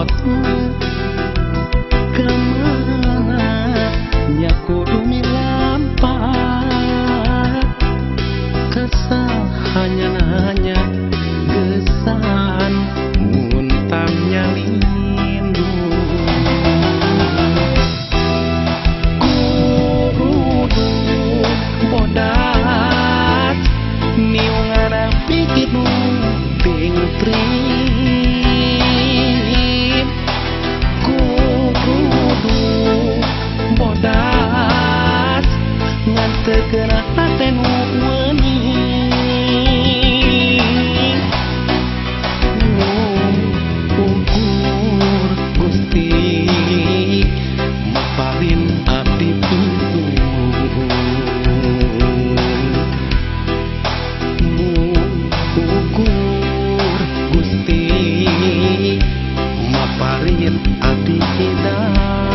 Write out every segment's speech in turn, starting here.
moto. hati kita.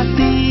Jumerit batina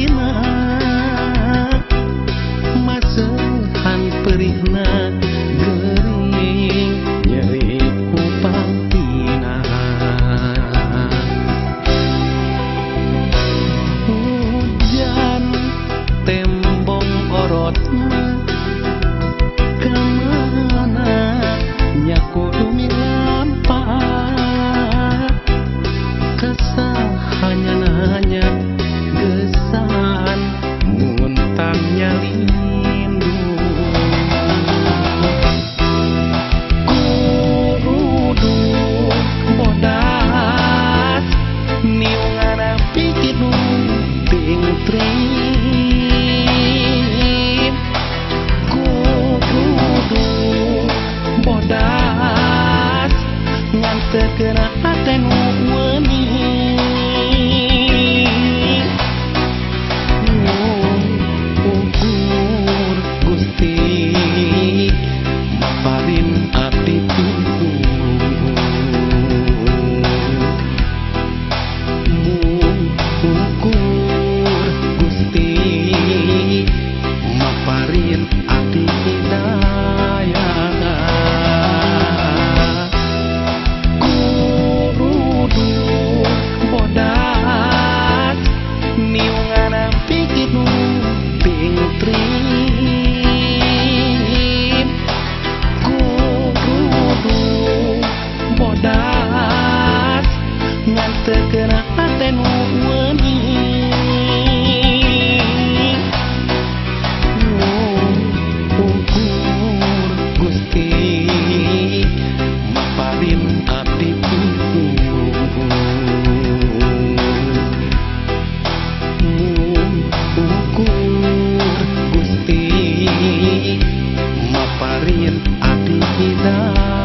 ngan tegera hatenu 啊